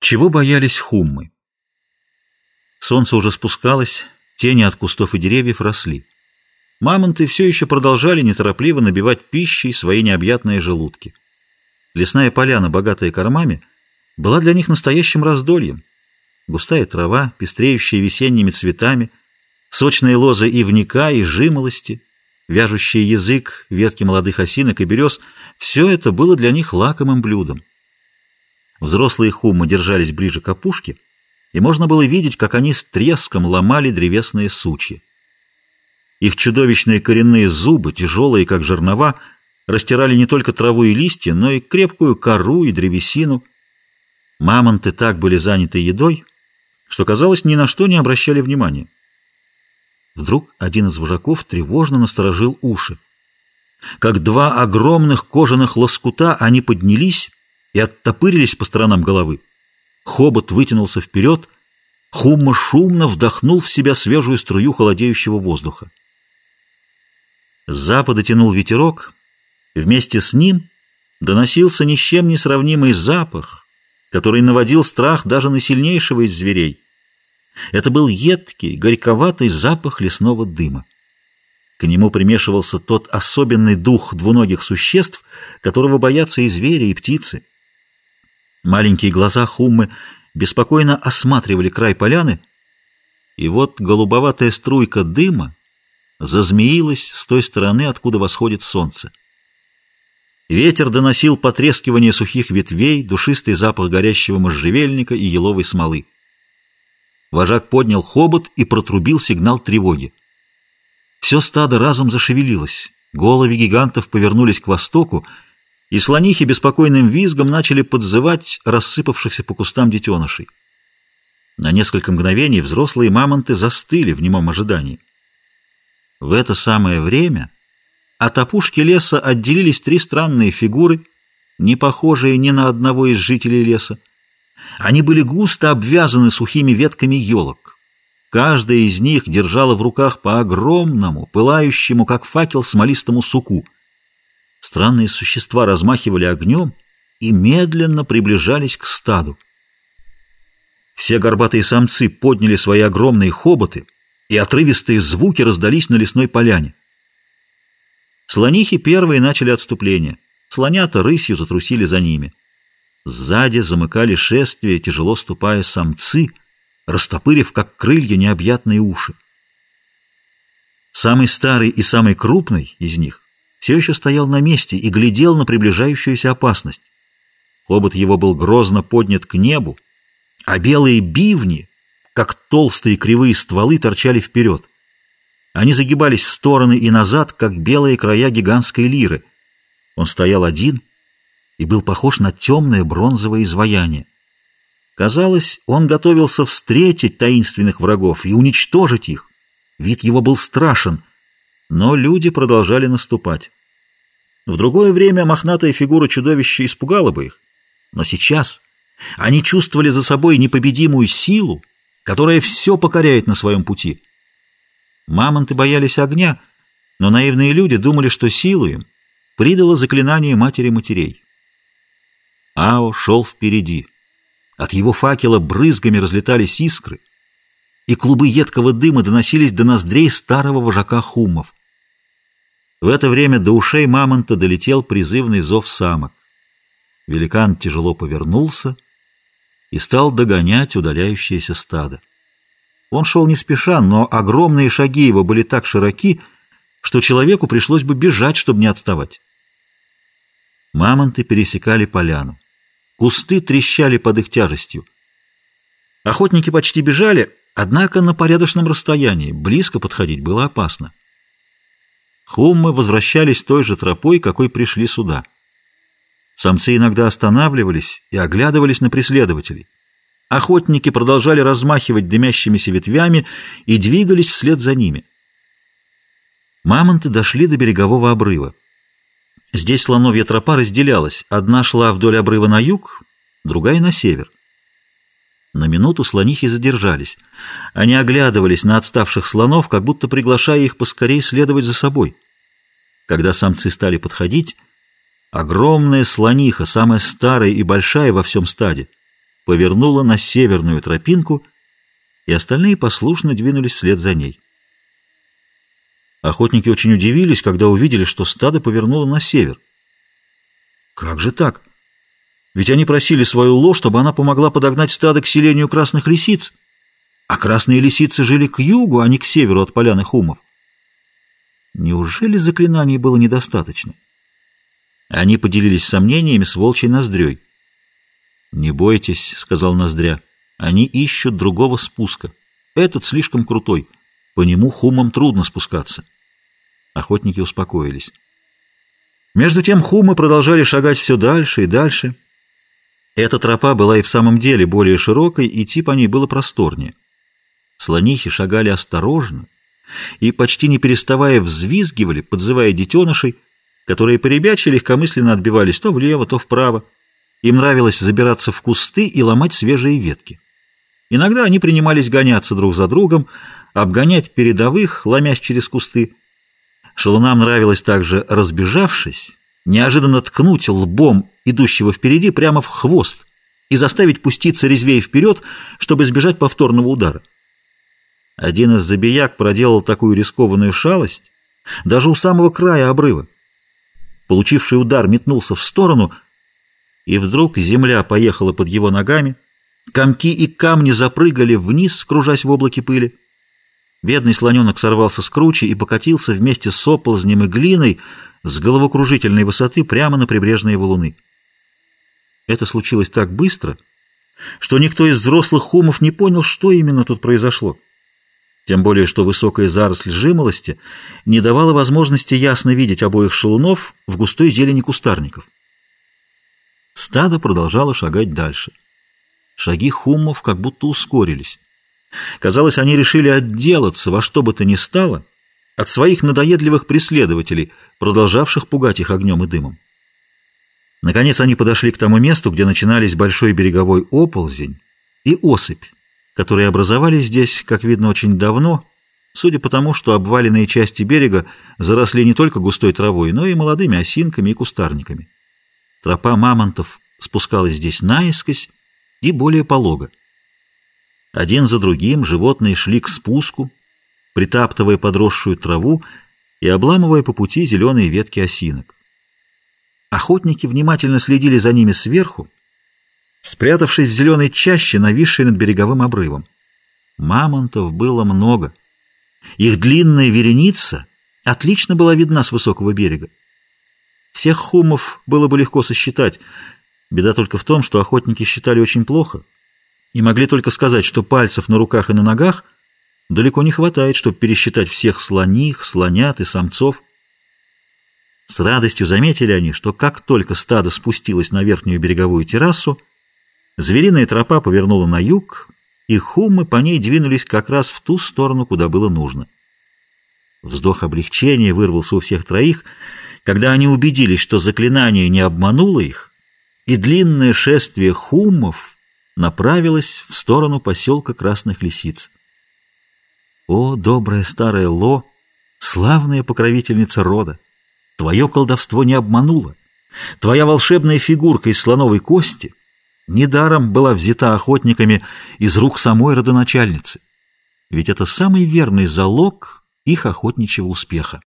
Чего боялись хуммы? Солнце уже спускалось, тени от кустов и деревьев росли. Мамонты все еще продолжали неторопливо набивать пищей свои необъятные желудки. Лесная поляна, богатая кормами, была для них настоящим раздольем. Густая трава, пестреющая весенними цветами, сочные лозы ивника и жимолости, вяжущий язык, ветки молодых осинок и берез — все это было для них лакомым блюдом. Взрослые хуммы держались ближе к опушке, и можно было видеть, как они с треском ломали древесные сучья. Их чудовищные коренные зубы, тяжелые, как жернова, растирали не только траву и листья, но и крепкую кору и древесину. Мамонты так были заняты едой, что, казалось, ни на что не обращали внимания. Вдруг один из вожаков тревожно насторожил уши. Как два огромных кожаных лоскута они поднялись и оттопырились по сторонам головы. Хобот вытянулся вперед, Хумма шумно вдохнул в себя свежую струю холодеющего воздуха. С запада тянул ветерок, вместе с ним доносился ни с чем не сравнимый запах, который наводил страх даже на сильнейшего из зверей. Это был едкий, горьковатый запах лесного дыма. К нему примешивался тот особенный дух двуногих существ, которого боятся и звери, и птицы. Маленькие глаза Хуммы беспокойно осматривали край поляны, и вот голубоватая струйка дыма зазмеилась с той стороны, откуда восходит солнце. Ветер доносил потрескивание сухих ветвей, душистый запах горящего можжевельника и еловой смолы. Вожак поднял хобот и протрубил сигнал тревоги. Все стадо разом зашевелилось. Головы гигантов повернулись к востоку, и слонихи беспокойным визгом начали подзывать рассыпавшихся по кустам детенышей. На несколько мгновений взрослые мамонты застыли в немом ожидании. В это самое время от опушки леса отделились три странные фигуры, не похожие ни на одного из жителей леса. Они были густо обвязаны сухими ветками елок. Каждая из них держала в руках по огромному, пылающему, как факел, смолистому суку — Странные существа размахивали огнем и медленно приближались к стаду. Все горбатые самцы подняли свои огромные хоботы, и отрывистые звуки раздались на лесной поляне. Слонихи первые начали отступление. Слонята рысью затрусили за ними. Сзади замыкали шествие, тяжело ступая самцы, растопырив, как крылья, необъятные уши. Самый старый и самый крупный из них все еще стоял на месте и глядел на приближающуюся опасность. Хобот его был грозно поднят к небу, а белые бивни, как толстые кривые стволы, торчали вперед. Они загибались в стороны и назад, как белые края гигантской лиры. Он стоял один и был похож на темное бронзовое изваяние. Казалось, он готовился встретить таинственных врагов и уничтожить их. Вид его был страшен, но люди продолжали наступать. В другое время мохнатая фигура чудовища испугала бы их. Но сейчас они чувствовали за собой непобедимую силу, которая все покоряет на своем пути. Мамонты боялись огня, но наивные люди думали, что силу им придало заклинание матери матерей. Ао шел впереди. От его факела брызгами разлетались искры, и клубы едкого дыма доносились до ноздрей старого вожака хумов. В это время до ушей мамонта долетел призывный зов самок. Великан тяжело повернулся и стал догонять удаляющееся стадо. Он шел не спеша, но огромные шаги его были так широки, что человеку пришлось бы бежать, чтобы не отставать. Мамонты пересекали поляну. Кусты трещали под их тяжестью. Охотники почти бежали, однако на порядочном расстоянии, близко подходить было опасно. Хуммы возвращались той же тропой, какой пришли сюда. Самцы иногда останавливались и оглядывались на преследователей. Охотники продолжали размахивать дымящимися ветвями и двигались вслед за ними. Мамонты дошли до берегового обрыва. Здесь слоновья тропа разделялась. Одна шла вдоль обрыва на юг, другая на север. На минуту слонихи задержались. Они оглядывались на отставших слонов, как будто приглашая их поскорей следовать за собой. Когда самцы стали подходить, огромная слониха, самая старая и большая во всем стаде, повернула на северную тропинку, и остальные послушно двинулись вслед за ней. Охотники очень удивились, когда увидели, что стадо повернуло на север. Как же так? Ведь они просили свою ло, чтобы она помогла подогнать стадо к селению красных лисиц. А красные лисицы жили к югу, а не к северу от поляны хумов. Неужели заклинаний было недостаточно? Они поделились сомнениями с волчьей ноздрёй. «Не бойтесь», — сказал ноздря, — «они ищут другого спуска. Этот слишком крутой, по нему хумам трудно спускаться». Охотники успокоились. Между тем хумы продолжали шагать все дальше и дальше. Эта тропа была и в самом деле более широкой, идти по ней было просторнее. Слонихи шагали осторожно и, почти не переставая, взвизгивали, подзывая детенышей, которые поребячи легкомысленно отбивались то влево, то вправо. Им нравилось забираться в кусты и ломать свежие ветки. Иногда они принимались гоняться друг за другом, обгонять передовых, ломясь через кусты. Шалунам нравилось также, разбежавшись, неожиданно ткнуть лбом идущего впереди прямо в хвост и заставить пуститься резвее вперед, чтобы избежать повторного удара. Один из забияк проделал такую рискованную шалость даже у самого края обрыва. Получивший удар метнулся в сторону, и вдруг земля поехала под его ногами, комки и камни запрыгали вниз, кружась в облаке пыли. Бедный слоненок сорвался с кручи и покатился вместе с оползнем и глиной с головокружительной высоты прямо на прибрежные валуны. Это случилось так быстро, что никто из взрослых хумов не понял, что именно тут произошло тем более что высокая заросль жимолости не давала возможности ясно видеть обоих шалунов в густой зелени кустарников. Стадо продолжало шагать дальше. Шаги хуммов как будто ускорились. Казалось, они решили отделаться во что бы то ни стало от своих надоедливых преследователей, продолжавших пугать их огнем и дымом. Наконец они подошли к тому месту, где начинались большой береговой оползень и осыпь, которые образовались здесь, как видно, очень давно, судя по тому, что обваленные части берега заросли не только густой травой, но и молодыми осинками и кустарниками. Тропа мамонтов спускалась здесь наискось и более полого. Один за другим животные шли к спуску, притаптывая подросшую траву и обламывая по пути зеленые ветки осинок. Охотники внимательно следили за ними сверху, спрятавшись в зеленой чаще, нависшей над береговым обрывом. Мамонтов было много. Их длинная вереница отлично была видна с высокого берега. Всех хумов было бы легко сосчитать. Беда только в том, что охотники считали очень плохо и могли только сказать, что пальцев на руках и на ногах далеко не хватает, чтобы пересчитать всех слоних, слонят и самцов. С радостью заметили они, что как только стадо спустилось на верхнюю береговую террасу, Звериная тропа повернула на юг, и хуммы по ней двинулись как раз в ту сторону, куда было нужно. Вздох облегчения вырвался у всех троих, когда они убедились, что заклинание не обмануло их, и длинное шествие хуммов направилось в сторону поселка Красных Лисиц. О, добрая старая Ло, славная покровительница рода! Твое колдовство не обмануло. Твоя волшебная фигурка из слоновой кости недаром была взята охотниками из рук самой родоначальницы. Ведь это самый верный залог их охотничьего успеха.